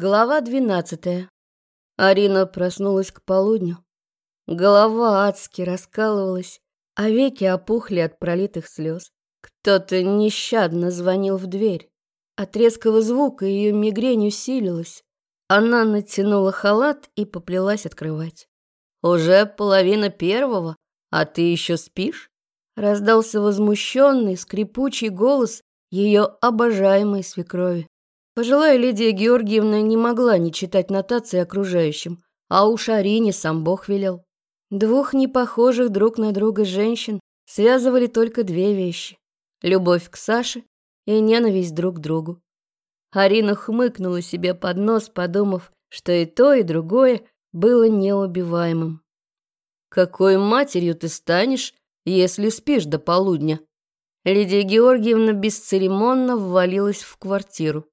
Глава двенадцатая. Арина проснулась к полудню. Голова адски раскалывалась, а веки опухли от пролитых слез. Кто-то нещадно звонил в дверь. От резкого звука ее мигрень усилилась. Она натянула халат и поплелась открывать. «Уже половина первого, а ты еще спишь?» Раздался возмущенный, скрипучий голос ее обожаемой свекрови. Пожилая Лидия Георгиевна не могла не читать нотации окружающим, а уж Арине сам Бог велел. Двух непохожих друг на друга женщин связывали только две вещи – любовь к Саше и ненависть друг к другу. Арина хмыкнула себе под нос, подумав, что и то, и другое было неубиваемым. «Какой матерью ты станешь, если спишь до полудня?» Лидия Георгиевна бесцеремонно ввалилась в квартиру.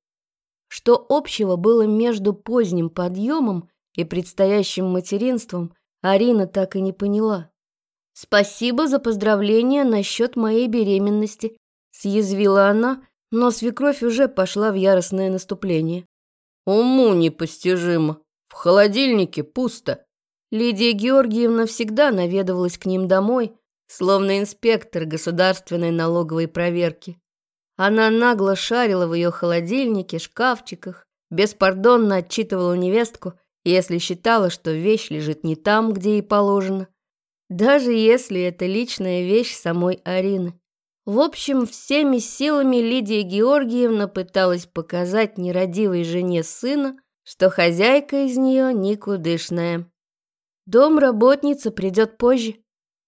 Что общего было между поздним подъемом и предстоящим материнством, Арина так и не поняла. «Спасибо за поздравление насчет моей беременности», – съязвила она, но свекровь уже пошла в яростное наступление. «Уму непостижимо. В холодильнике пусто». Лидия Георгиевна всегда наведывалась к ним домой, словно инспектор государственной налоговой проверки. Она нагло шарила в ее холодильнике, шкафчиках, беспардонно отчитывала невестку, если считала, что вещь лежит не там, где ей положено, даже если это личная вещь самой Арины. В общем, всеми силами Лидия Георгиевна пыталась показать нерадивой жене сына, что хозяйка из нее никудышная. Дом работница придет позже.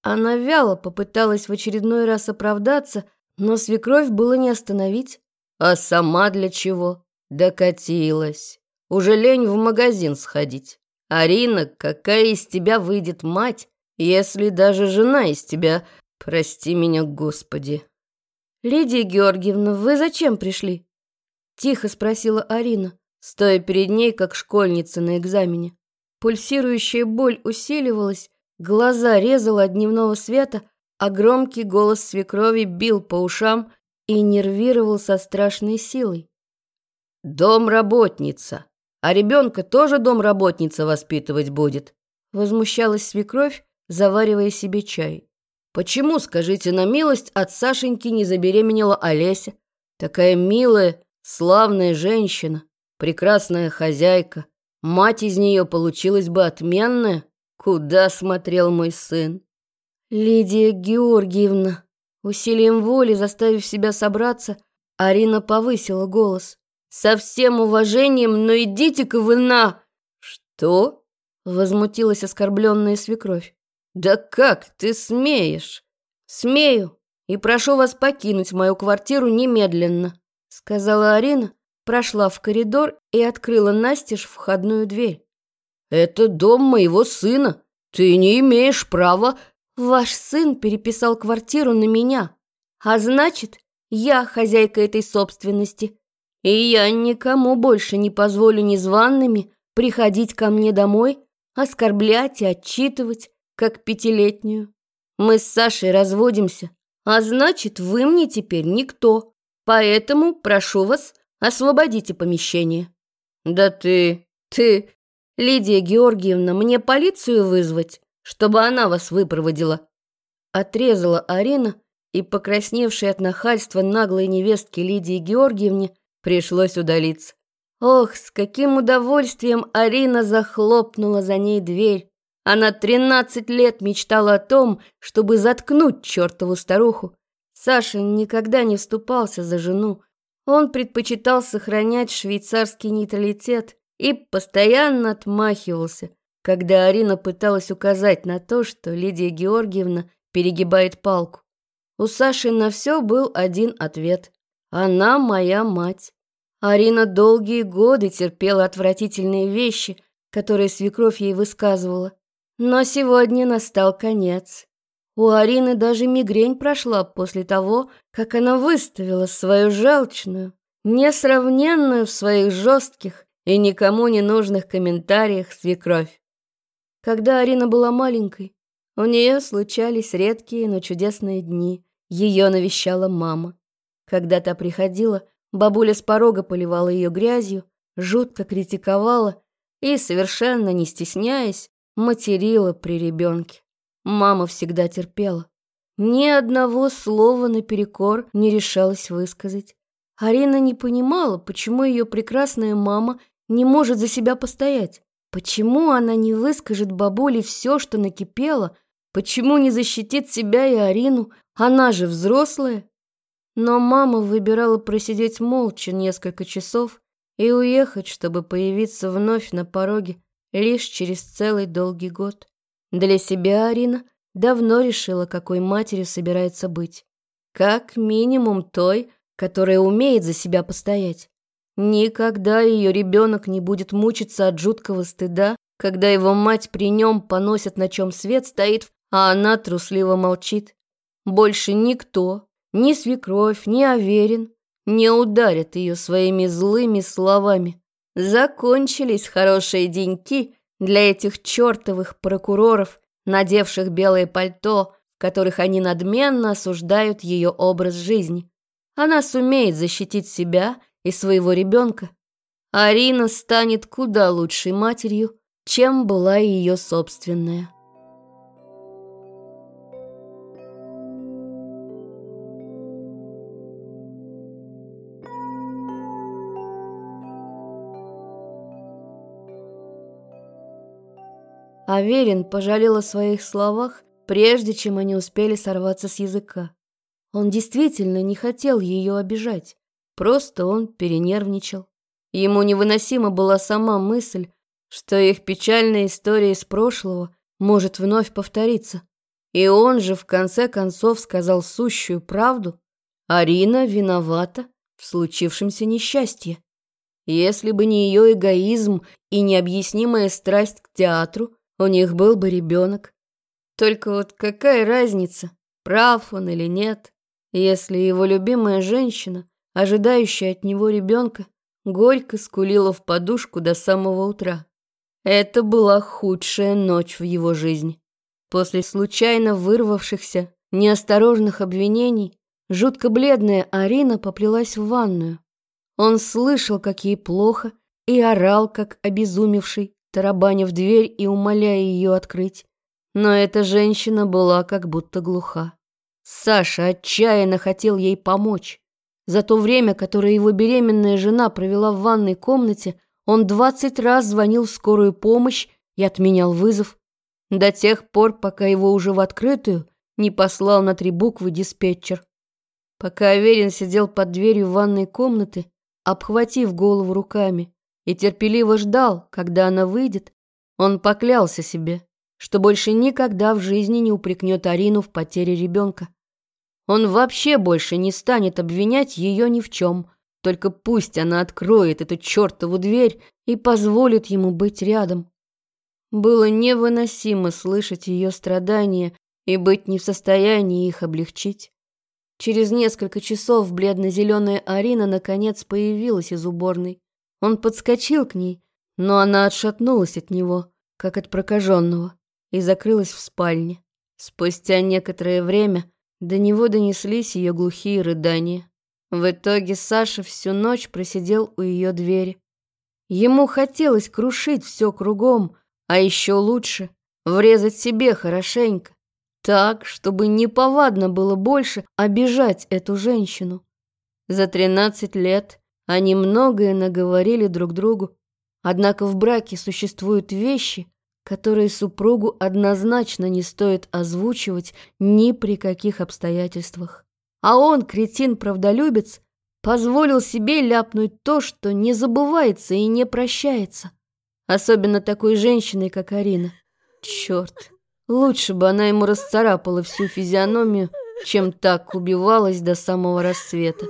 Она вяло попыталась в очередной раз оправдаться, но свекровь было не остановить. А сама для чего? Докатилась. Уже лень в магазин сходить. Арина, какая из тебя выйдет мать, если даже жена из тебя... Прости меня, Господи. Лидия Георгиевна, вы зачем пришли? Тихо спросила Арина, стоя перед ней, как школьница на экзамене. Пульсирующая боль усиливалась, глаза резала от дневного света, а громкий голос свекрови бил по ушам и нервировал со страшной силой. «Домработница! А ребенка тоже домработница воспитывать будет!» Возмущалась свекровь, заваривая себе чай. «Почему, скажите на милость, от Сашеньки не забеременела Олеся? Такая милая, славная женщина, прекрасная хозяйка. Мать из нее получилась бы отменная. Куда смотрел мой сын?» Лидия Георгиевна, усилием воли заставив себя собраться, Арина повысила голос. «Со всем уважением, но идите-ка вы на...» «Что?» — возмутилась оскорбленная свекровь. «Да как ты смеешь?» «Смею, и прошу вас покинуть мою квартиру немедленно», — сказала Арина, прошла в коридор и открыла настежь входную дверь. «Это дом моего сына. Ты не имеешь права Ваш сын переписал квартиру на меня, а значит, я хозяйка этой собственности, и я никому больше не позволю незваными приходить ко мне домой, оскорблять и отчитывать, как пятилетнюю. Мы с Сашей разводимся, а значит, вы мне теперь никто, поэтому прошу вас, освободите помещение». «Да ты... ты...» «Лидия Георгиевна, мне полицию вызвать?» Чтобы она вас выпроводила. Отрезала Арина, и покрасневшей от нахальства наглой невестки Лидии Георгиевне пришлось удалиться. Ох, с каким удовольствием Арина захлопнула за ней дверь. Она тринадцать лет мечтала о том, чтобы заткнуть чертову старуху. Саша никогда не вступался за жену. Он предпочитал сохранять швейцарский нейтралитет и постоянно отмахивался, когда Арина пыталась указать на то, что Лидия Георгиевна перегибает палку. У Саши на все был один ответ. «Она моя мать». Арина долгие годы терпела отвратительные вещи, которые свекровь ей высказывала. Но сегодня настал конец. У Арины даже мигрень прошла после того, как она выставила свою желчную, несравненную в своих жестких и никому не нужных комментариях свекровь. Когда Арина была маленькой, у нее случались редкие, но чудесные дни. Ее навещала мама. Когда та приходила, бабуля с порога поливала ее грязью, жутко критиковала и, совершенно не стесняясь, материла при ребенке. Мама всегда терпела. Ни одного слова наперекор не решалась высказать. Арина не понимала, почему ее прекрасная мама не может за себя постоять. Почему она не выскажет бабуле все, что накипело? Почему не защитит себя и Арину? Она же взрослая. Но мама выбирала просидеть молча несколько часов и уехать, чтобы появиться вновь на пороге лишь через целый долгий год. Для себя Арина давно решила, какой матерью собирается быть. Как минимум той, которая умеет за себя постоять. Никогда ее ребенок не будет мучиться от жуткого стыда, когда его мать при нем поносит, на чем свет стоит, а она трусливо молчит. Больше никто, ни свекровь, ни Аверин, не ударит ее своими злыми словами. Закончились хорошие деньки для этих чертовых прокуроров, надевших белое пальто, которых они надменно осуждают ее образ жизни. Она сумеет защитить себя и своего ребенка. Арина станет куда лучшей матерью, чем была ее собственная. Аверин пожалел о своих словах, прежде чем они успели сорваться с языка. Он действительно не хотел ее обижать. Просто он перенервничал. Ему невыносима была сама мысль, что их печальная история из прошлого может вновь повториться. И он же в конце концов сказал сущую правду. Арина виновата в случившемся несчастье. Если бы не ее эгоизм и необъяснимая страсть к театру, у них был бы ребенок. Только вот какая разница, прав он или нет, если его любимая женщина ожидающая от него ребенка, горько скулила в подушку до самого утра. Это была худшая ночь в его жизни. После случайно вырвавшихся, неосторожных обвинений, жутко бледная Арина поплелась в ванную. Он слышал, как ей плохо, и орал, как обезумевший, тарабаня в дверь и умоляя ее открыть. Но эта женщина была как будто глуха. Саша отчаянно хотел ей помочь. За то время, которое его беременная жена провела в ванной комнате, он двадцать раз звонил в скорую помощь и отменял вызов. До тех пор, пока его уже в открытую не послал на три буквы диспетчер. Пока Аверин сидел под дверью ванной комнаты, обхватив голову руками, и терпеливо ждал, когда она выйдет, он поклялся себе, что больше никогда в жизни не упрекнет Арину в потере ребенка. Он вообще больше не станет обвинять ее ни в чем. Только пусть она откроет эту чертову дверь и позволит ему быть рядом. Было невыносимо слышать ее страдания и быть не в состоянии их облегчить. Через несколько часов бледно-зеленая Арина наконец появилась из уборной. Он подскочил к ней, но она отшатнулась от него, как от прокаженного, и закрылась в спальне. Спустя некоторое время до него донеслись ее глухие рыдания. В итоге Саша всю ночь просидел у ее двери. Ему хотелось крушить все кругом, а еще лучше врезать себе хорошенько, так, чтобы неповадно было больше обижать эту женщину. За тринадцать лет они многое наговорили друг другу, однако в браке существуют вещи, которые супругу однозначно не стоит озвучивать ни при каких обстоятельствах. А он, кретин-правдолюбец, позволил себе ляпнуть то, что не забывается и не прощается. Особенно такой женщиной, как Арина. Черт, лучше бы она ему расцарапала всю физиономию, чем так убивалась до самого рассвета.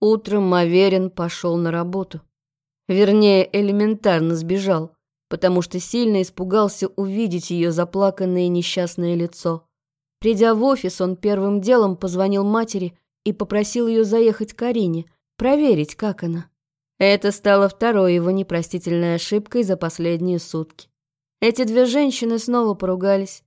Утром Аверин пошел на работу. Вернее, элементарно сбежал, потому что сильно испугался увидеть ее заплаканное несчастное лицо. Придя в офис, он первым делом позвонил матери и попросил ее заехать к Арине, проверить, как она. Это стало второй его непростительной ошибкой за последние сутки. Эти две женщины снова поругались.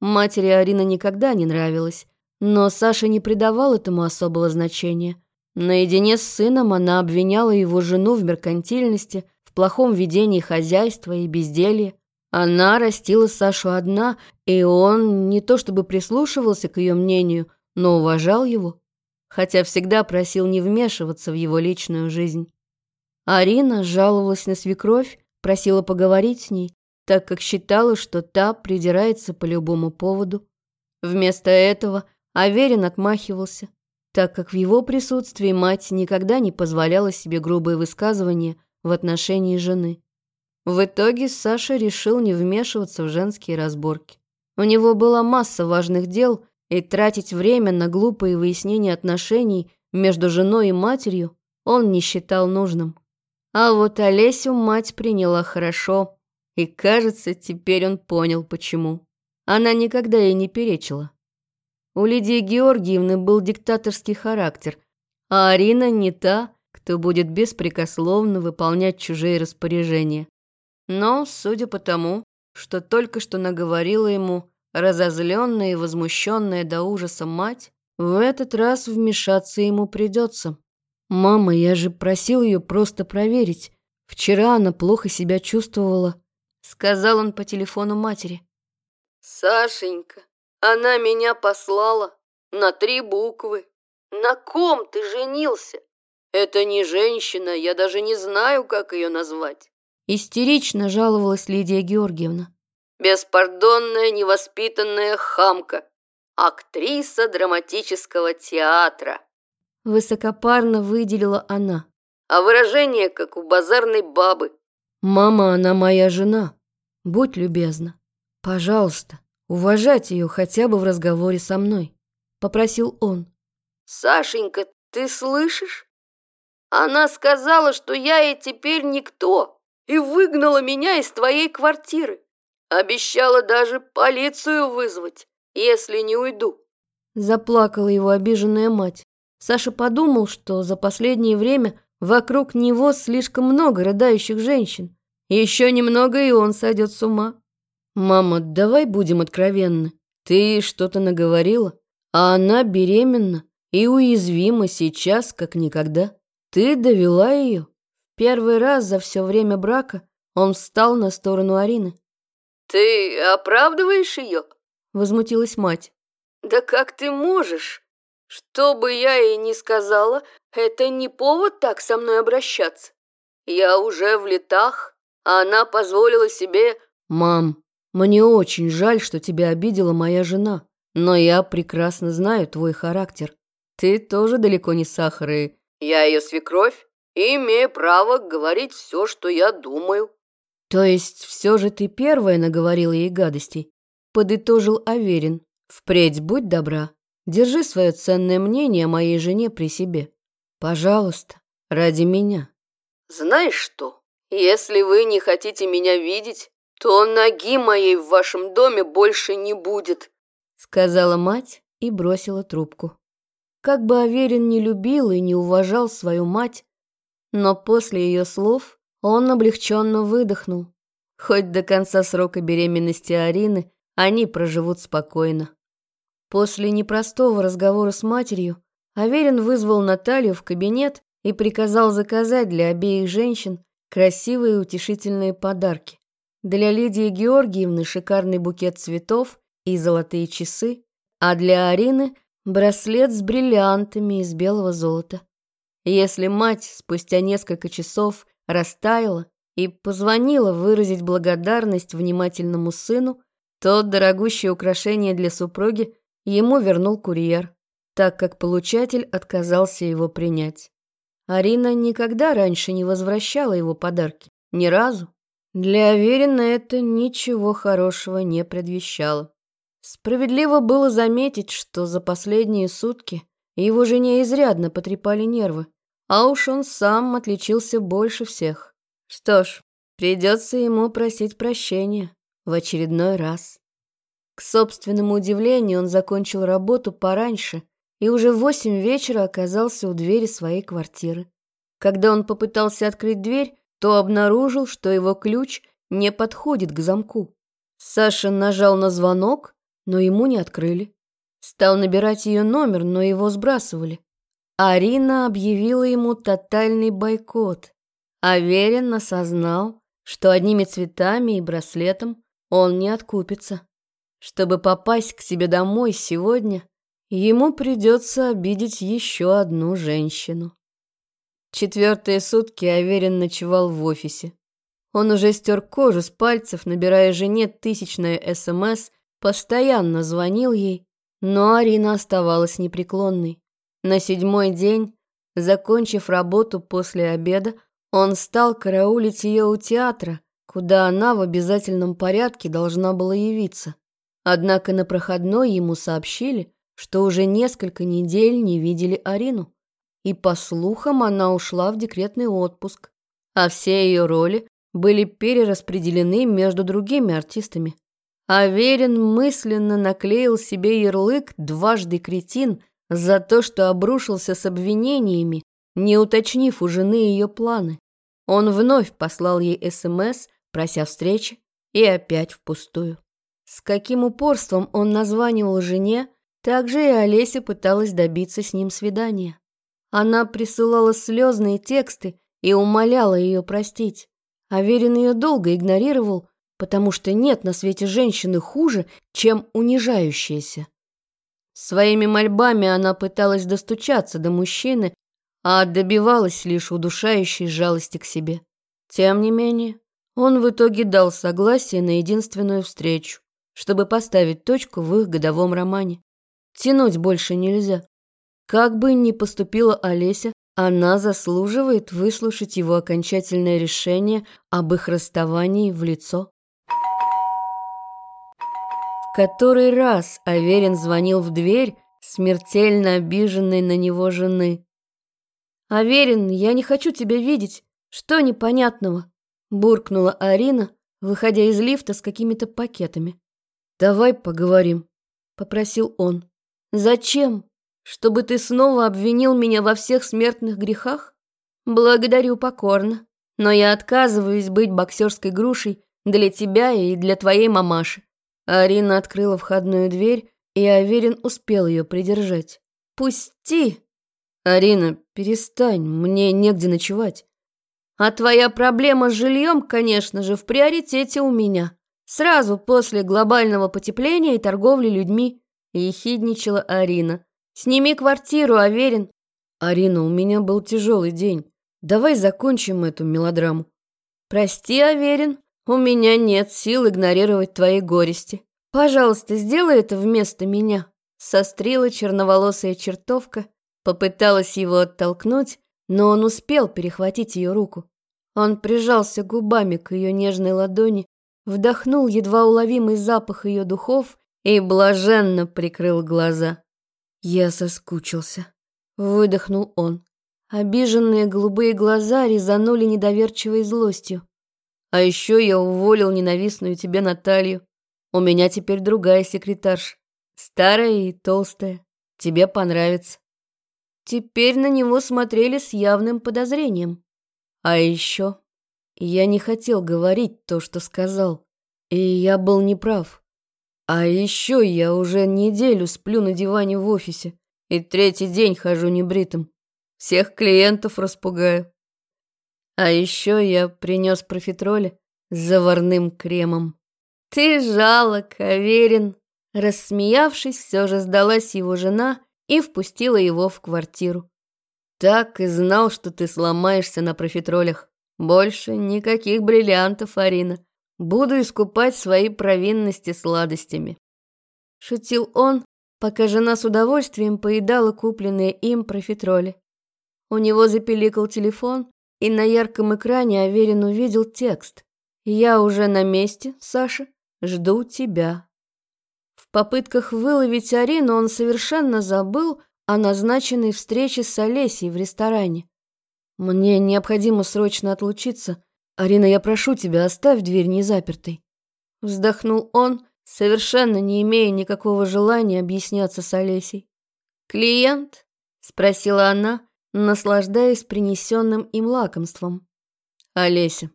Матери Арина никогда не нравилась, но Саша не придавал этому особого значения. Наедине с сыном она обвиняла его жену в меркантильности, в плохом ведении хозяйства и безделье. Она растила Сашу одна, и он не то чтобы прислушивался к ее мнению, но уважал его, хотя всегда просил не вмешиваться в его личную жизнь. Арина жаловалась на свекровь, просила поговорить с ней, так как считала, что та придирается по любому поводу. Вместо этого Аверин отмахивался, так как в его присутствии мать никогда не позволяла себе грубые высказывания в отношении жены. В итоге Саша решил не вмешиваться в женские разборки. У него была масса важных дел, и тратить время на глупые выяснения отношений между женой и матерью он не считал нужным. А вот Олесю мать приняла хорошо, и, кажется, теперь он понял, почему. Она никогда ей не перечила. У Лидии Георгиевны был диктаторский характер, а Арина не та, кто будет беспрекословно выполнять чужие распоряжения. Но, судя по тому, что только что наговорила ему разозленная и возмущенная до ужаса мать, в этот раз вмешаться ему придется. «Мама, я же просил ее просто проверить. Вчера она плохо себя чувствовала», — сказал он по телефону матери. «Сашенька, она меня послала на три буквы. На ком ты женился? Это не женщина, я даже не знаю, как ее назвать. Истерично жаловалась Лидия Георгиевна. Беспардонная, невоспитанная хамка. Актриса драматического театра. Высокопарно выделила она. А выражение, как у базарной бабы. Мама, она моя жена. Будь любезна. Пожалуйста, уважать ее хотя бы в разговоре со мной. Попросил он. Сашенька, ты слышишь? Она сказала, что я ей теперь никто и выгнала меня из твоей квартиры. Обещала даже полицию вызвать, если не уйду. Заплакала его обиженная мать. Саша подумал, что за последнее время вокруг него слишком много рыдающих женщин. Еще немного, и он сойдет с ума. «Мама, давай будем откровенны. Ты что-то наговорила, а она беременна и уязвима сейчас, как никогда. Ты довела ее. Первый раз за все время брака он встал на сторону Арины. «Ты оправдываешь ее?» — возмутилась мать. «Да как ты можешь? Что бы я ей ни сказала, это не повод так со мной обращаться. Я уже в летах, а она позволила себе...» «Мам, мне очень жаль, что тебя обидела моя жена, но я прекрасно знаю твой характер. Ты тоже далеко не сахар и...» «Я ее свекровь?» и имею право говорить все, что я думаю». «То есть все же ты первая наговорила ей гадостей?» Подытожил Аверин. «Впредь будь добра, держи свое ценное мнение о моей жене при себе. Пожалуйста, ради меня». «Знаешь что, если вы не хотите меня видеть, то ноги моей в вашем доме больше не будет», сказала мать и бросила трубку. Как бы Аверин не любил и не уважал свою мать, но после ее слов он облегченно выдохнул. Хоть до конца срока беременности Арины они проживут спокойно. После непростого разговора с матерью Аверин вызвал Наталью в кабинет и приказал заказать для обеих женщин красивые утешительные подарки. Для Лидии Георгиевны шикарный букет цветов и золотые часы, а для Арины браслет с бриллиантами из белого золота. Если мать спустя несколько часов растаяла и позвонила выразить благодарность внимательному сыну, то дорогущее украшение для супруги ему вернул курьер, так как получатель отказался его принять. Арина никогда раньше не возвращала его подарки, ни разу. Для Аверина это ничего хорошего не предвещало. Справедливо было заметить, что за последние сутки его жене изрядно потрепали нервы. А уж он сам отличился больше всех. Что ж, придется ему просить прощения в очередной раз. К собственному удивлению, он закончил работу пораньше и уже в восемь вечера оказался у двери своей квартиры. Когда он попытался открыть дверь, то обнаружил, что его ключ не подходит к замку. Саша нажал на звонок, но ему не открыли. Стал набирать ее номер, но его сбрасывали. Арина объявила ему тотальный бойкот. Аверин осознал, что одними цветами и браслетом он не откупится. Чтобы попасть к себе домой сегодня, ему придется обидеть еще одну женщину. Четвертые сутки Аверин ночевал в офисе. Он уже стер кожу с пальцев, набирая жене тысячное СМС, постоянно звонил ей, но Арина оставалась непреклонной. На седьмой день, закончив работу после обеда, он стал караулить ее у театра, куда она в обязательном порядке должна была явиться. Однако на проходной ему сообщили, что уже несколько недель не видели Арину и, по слухам, она ушла в декретный отпуск, а все ее роли были перераспределены между другими артистами. Аверин мысленно наклеил себе ярлык «дважды кретин» за то, что обрушился с обвинениями, не уточнив у жены ее планы. Он вновь послал ей СМС, прося встречи, и опять впустую. С каким упорством он названивал жене, так же и Олеся пыталась добиться с ним свидания. Она присылала слезные тексты и умоляла ее простить. Аверин ее долго игнорировал, потому что нет на свете женщины хуже, чем унижающаяся. Своими мольбами она пыталась достучаться до мужчины, а добивалась лишь удушающей жалости к себе. Тем не менее, он в итоге дал согласие на единственную встречу, чтобы поставить точку в их годовом романе. Тянуть больше нельзя. Как бы ни поступила Олеся, она заслуживает выслушать его окончательное решение об их расставании в лицо. В который раз Аверин звонил в дверь, смертельно обиженной на него жены. «Аверин, я не хочу тебя видеть. Что непонятного?» буркнула Арина, выходя из лифта с какими-то пакетами. «Давай поговорим», — попросил он. «Зачем?» Чтобы ты снова обвинил меня во всех смертных грехах? Благодарю покорно, но я отказываюсь быть боксерской грушей для тебя и для твоей мамаши. Арина открыла входную дверь, и Аверин успел ее придержать. «Пусти!» «Арина, перестань, мне негде ночевать». «А твоя проблема с жильем, конечно же, в приоритете у меня. Сразу после глобального потепления и торговли людьми», — ехидничала Арина. Сними квартиру, Аверин. Арина, у меня был тяжелый день. Давай закончим эту мелодраму. Прости, Аверин, у меня нет сил игнорировать твои горести. Пожалуйста, сделай это вместо меня. Сострила черноволосая чертовка, попыталась его оттолкнуть, но он успел перехватить ее руку. Он прижался губами к ее нежной ладони, вдохнул едва уловимый запах ее духов и блаженно прикрыл глаза. Я соскучился. Выдохнул он. Обиженные голубые глаза резанули недоверчивой злостью. А еще я уволил ненавистную тебе Наталью. У меня теперь другая секретарша. Старая и толстая. Тебе понравится. Теперь на него смотрели с явным подозрением. А еще я не хотел говорить то, что сказал. И я был неправ. А еще я уже неделю сплю на диване в офисе и третий день хожу небритым. Всех клиентов распугаю. А еще я принес профитроли с заварным кремом. Ты жалок, уверен. Рассмеявшись, все же сдалась его жена и впустила его в квартиру. Так и знал, что ты сломаешься на профитролях. Больше никаких бриллиантов, Арина. Буду искупать свои провинности сладостями. Шутил он, пока жена с удовольствием поедала купленные им профитроли. У него запеликал телефон, и на ярком экране Аверин увидел текст. «Я уже на месте, Саша, жду тебя». В попытках выловить Арину он совершенно забыл о назначенной встрече с Олесей в ресторане. «Мне необходимо срочно отлучиться. «Арина, я прошу тебя, оставь дверь незапертой». Вздохнул он, совершенно не имея никакого желания объясняться с Олесей. «Клиент?» — спросила она, наслаждаясь принесенным им лакомством. «Олеся».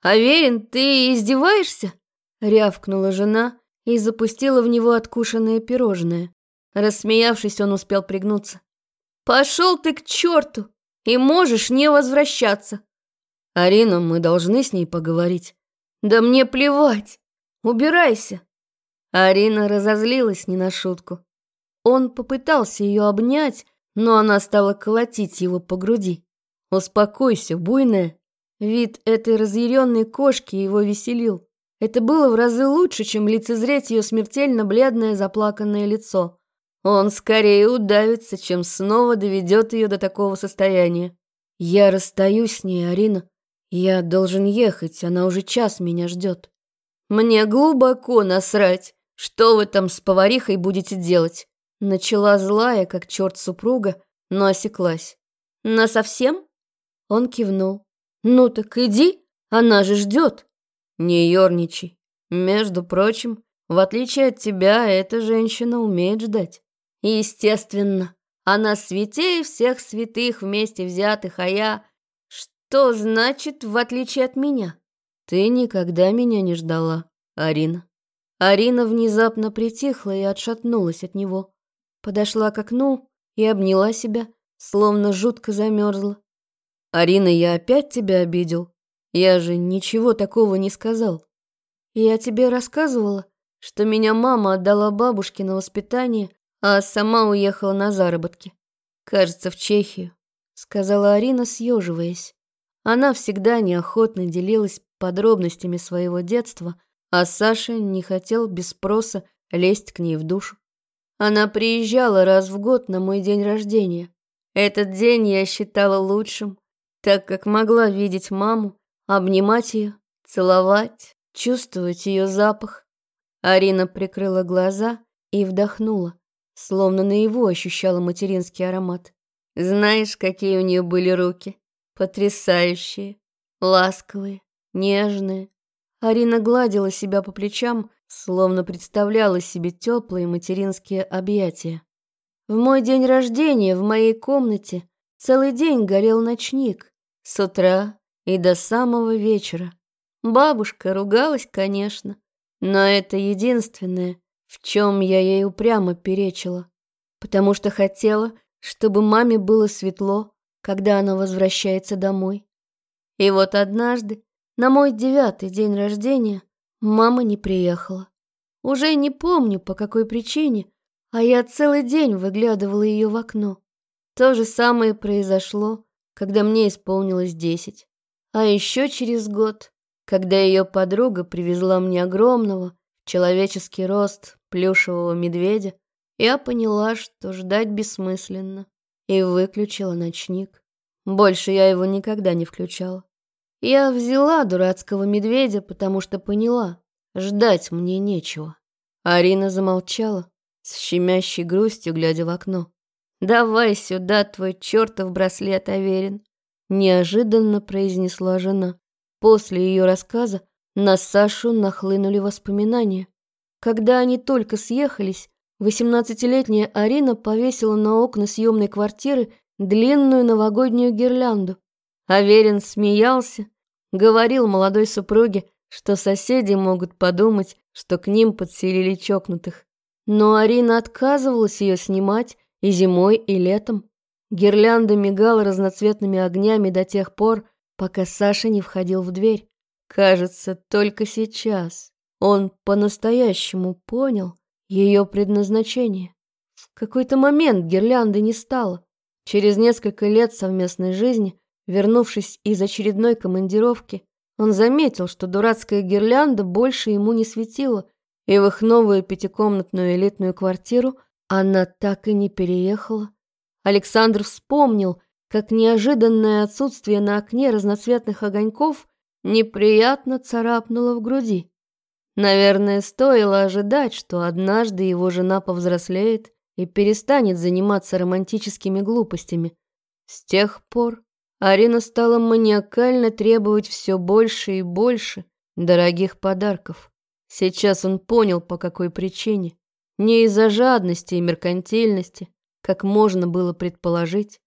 «Аверин, ты издеваешься?» — рявкнула жена и запустила в него откушенное пирожное. Рассмеявшись, он успел пригнуться. Пошел ты к черту и можешь не возвращаться. Арина, мы должны с ней поговорить. Да мне плевать. Убирайся. Арина разозлилась не на шутку. Он попытался ее обнять, но она стала колотить его по груди. «Успокойся, буйная!» Вид этой разъяренной кошки его веселил. Это было в разы лучше, чем лицезреть ее смертельно бледное заплаканное лицо. Он скорее удавится, чем снова доведет ее до такого состояния. «Я расстаюсь с ней, Арина. Я должен ехать, она уже час меня ждет. Мне глубоко насрать, что вы там с поварихой будете делать?» Начала злая, как черт супруга, но осеклась. «На совсем?» Он кивнул. «Ну так иди, она же ждет». «Не ерничай. Между прочим, в отличие от тебя, эта женщина умеет ждать». Естественно, она святее всех святых вместе взятых, а я... Что значит, в отличие от меня? Ты никогда меня не ждала, Арина. Арина внезапно притихла и отшатнулась от него. Подошла к окну и обняла себя, словно жутко замерзла. «Арина, я опять тебя обидел? Я же ничего такого не сказал. Я тебе рассказывала, что меня мама отдала бабушке на воспитание, а сама уехала на заработки. Кажется, в Чехию, сказала Арина, съеживаясь. Она всегда неохотно делилась подробностями своего детства, а Саша не хотел без спроса лезть к ней в душу. Она приезжала раз в год на мой день рождения. Этот день я считала лучшим, так как могла видеть маму, обнимать ее, целовать, чувствовать ее запах. Арина прикрыла глаза и вдохнула словно наяву ощущала материнский аромат. Знаешь, какие у нее были руки? Потрясающие, ласковые, нежные. Арина гладила себя по плечам, словно представляла себе теплые материнские объятия. В мой день рождения в моей комнате целый день горел ночник, с утра и до самого вечера. Бабушка ругалась, конечно, но это единственное, в чем я ей упрямо перечила, потому что хотела, чтобы маме было светло, когда она возвращается домой. И вот однажды, на мой девятый день рождения, мама не приехала. Уже не помню, по какой причине, а я целый день выглядывала ее в окно. То же самое произошло, когда мне исполнилось десять. А еще через год, когда ее подруга привезла мне огромного, человеческий рост, плюшевого медведя, я поняла, что ждать бессмысленно, и выключила ночник. Больше я его никогда не включала. Я взяла дурацкого медведя, потому что поняла, ждать мне нечего. Арина замолчала, с щемящей грустью, глядя в окно. «Давай сюда твой чертов браслет, Аверин», — неожиданно произнесла жена. После ее рассказа на Сашу нахлынули воспоминания. Когда они только съехались, восемнадцатилетняя Арина повесила на окна съемной квартиры длинную новогоднюю гирлянду. Аверин смеялся, говорил молодой супруге, что соседи могут подумать, что к ним подселили чокнутых. Но Арина отказывалась ее снимать и зимой, и летом. Гирлянда мигала разноцветными огнями до тех пор, пока Саша не входил в дверь. Кажется, только сейчас, он по-настоящему понял ее предназначение. В какой-то момент гирлянды не стало. Через несколько лет совместной жизни, вернувшись из очередной командировки, он заметил, что дурацкая гирлянда больше ему не светила, и в их новую пятикомнатную элитную квартиру она так и не переехала. Александр вспомнил, как неожиданное отсутствие на окне разноцветных огоньков неприятно царапнуло в груди. Наверное, стоило ожидать, что однажды его жена повзрослеет и перестанет заниматься романтическими глупостями. С тех пор Арина стала маниакально требовать все больше и больше дорогих подарков. Сейчас он понял, по какой причине. Не из-за жадности и меркантильности, как можно было предположить.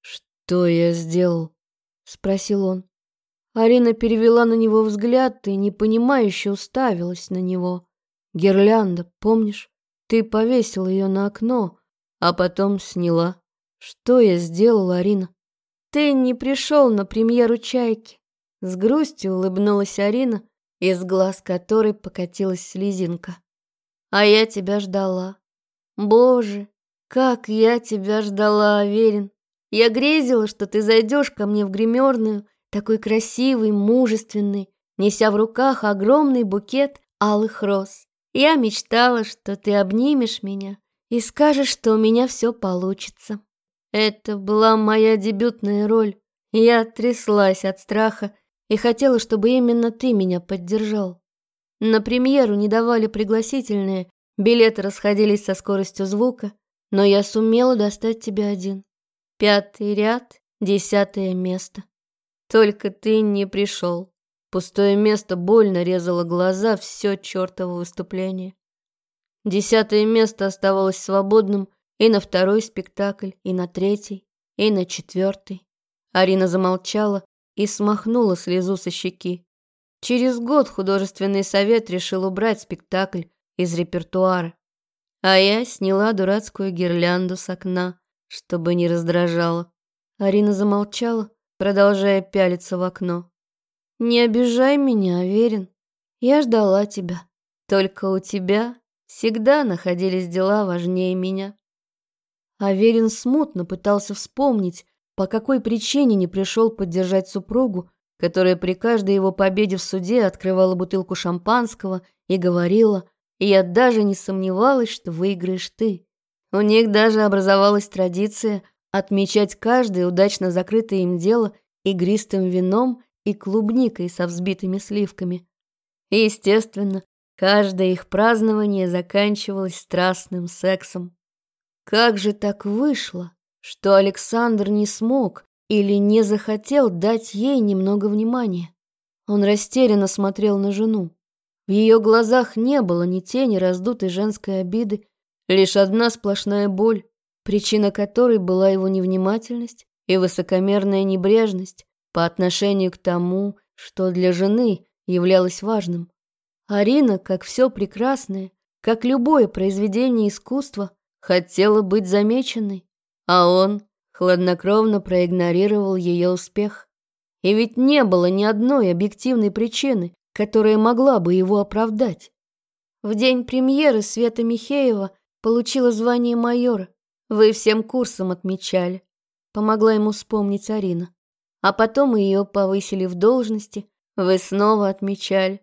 «Что я сделал?» — спросил он. Арина перевела на него взгляд и непонимающе уставилась на него. «Гирлянда, помнишь? Ты повесил ее на окно, а потом сняла. Что я сделала, Арина? Ты не пришел на премьеру «Чайки». С грустью улыбнулась Арина, из глаз которой покатилась слезинка. А я тебя ждала. Боже, как я тебя ждала, Аверин. Я грезила, что ты зайдешь ко мне в гримерную, такой красивый, мужественный, неся в руках огромный букет алых роз. Я мечтала, что ты обнимешь меня и скажешь, что у меня все получится. Это была моя дебютная роль. Я тряслась от страха и хотела, чтобы именно ты меня поддержал. На премьеру не давали пригласительные, билеты расходились со скоростью звука, но я сумела достать тебя один. Пятый ряд, десятое место. Только ты не пришел. Пустое место больно резало глаза все чертово выступление. Десятое место оставалось свободным и на второй спектакль, и на третий, и на четвертый. Арина замолчала и смахнула слезу со щеки. Через год художественный совет решил убрать спектакль из репертуара. А я сняла дурацкую гирлянду с окна, чтобы не раздражала. Арина замолчала, продолжая пялиться в окно. «Не обижай меня, Аверин. Я ждала тебя. Только у тебя всегда находились дела важнее меня». Аверин смутно пытался вспомнить, по какой причине не пришел поддержать супругу, которая при каждой его победе в суде открывала бутылку шампанского и говорила, «Я даже не сомневалась, что выиграешь ты». У них даже образовалась традиция отмечать каждое удачно закрытое им дело игристым вином и клубникой со взбитыми сливками. Естественно, каждое их празднование заканчивалось страстным сексом. Как же так вышло, что Александр не смог или не захотел дать ей немного внимания? Он растерянно смотрел на жену. В ее глазах не было ни тени раздутой женской обиды, лишь одна сплошная боль, причина которой была его невнимательность и высокомерная небрежность, по отношению к тому, что для жены являлось важным. Арина, как все прекрасное, как любое произведение искусства, хотела быть замеченной, а он хладнокровно проигнорировал ее успех. И ведь не было ни одной объективной причины, которая могла бы его оправдать. В день премьеры Света Михеева получила звание майора. Вы всем курсом отмечали. Помогла ему вспомнить Арина а потом ее повысили в должности, вы снова отмечали.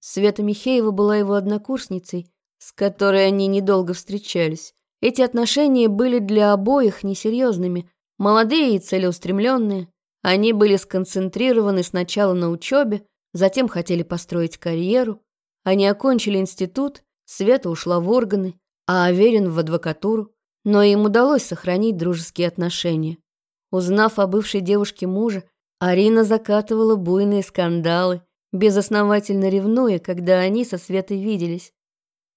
Света Михеева была его однокурсницей, с которой они недолго встречались. Эти отношения были для обоих несерьезными, молодые и целеустремленные. Они были сконцентрированы сначала на учебе, затем хотели построить карьеру. Они окончили институт, Света ушла в органы, а Аверин в адвокатуру, но им удалось сохранить дружеские отношения. Узнав о бывшей девушке мужа, Арина закатывала буйные скандалы, безосновательно ревнуя, когда они со Светой виделись.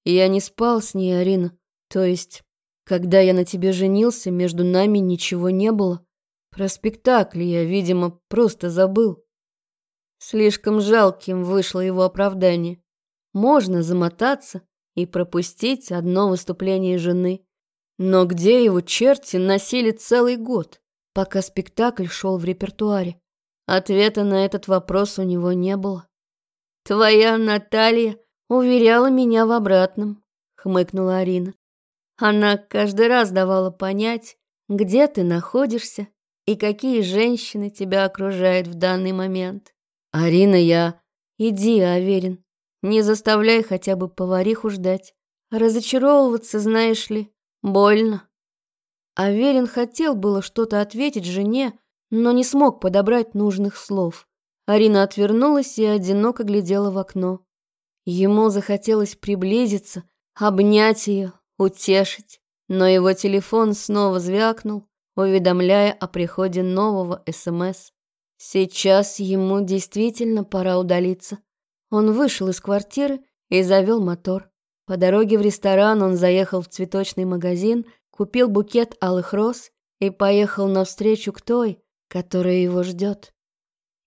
Я не спал с ней, Арина. То есть, когда я на тебе женился, между нами ничего не было. Про спектакль я, видимо, просто забыл. Слишком жалким вышло его оправдание. Можно замотаться и пропустить одно выступление жены. Но где его черти носили целый год? пока спектакль шел в репертуаре. Ответа на этот вопрос у него не было. «Твоя Наталья уверяла меня в обратном», — хмыкнула Арина. Она каждый раз давала понять, где ты находишься и какие женщины тебя окружают в данный момент. «Арина, я...» «Иди, Аверин, не заставляй хотя бы повариху ждать. Разочаровываться, знаешь ли, больно». Аверин хотел было что-то ответить жене, но не смог подобрать нужных слов. Арина отвернулась и одиноко глядела в окно. Ему захотелось приблизиться, обнять ее, утешить, но его телефон снова звякнул, уведомляя о приходе нового СМС. Сейчас ему действительно пора удалиться. Он вышел из квартиры и завел мотор. По дороге в ресторан он заехал в цветочный магазин, купил букет алых роз и поехал навстречу к той, которая его ждет.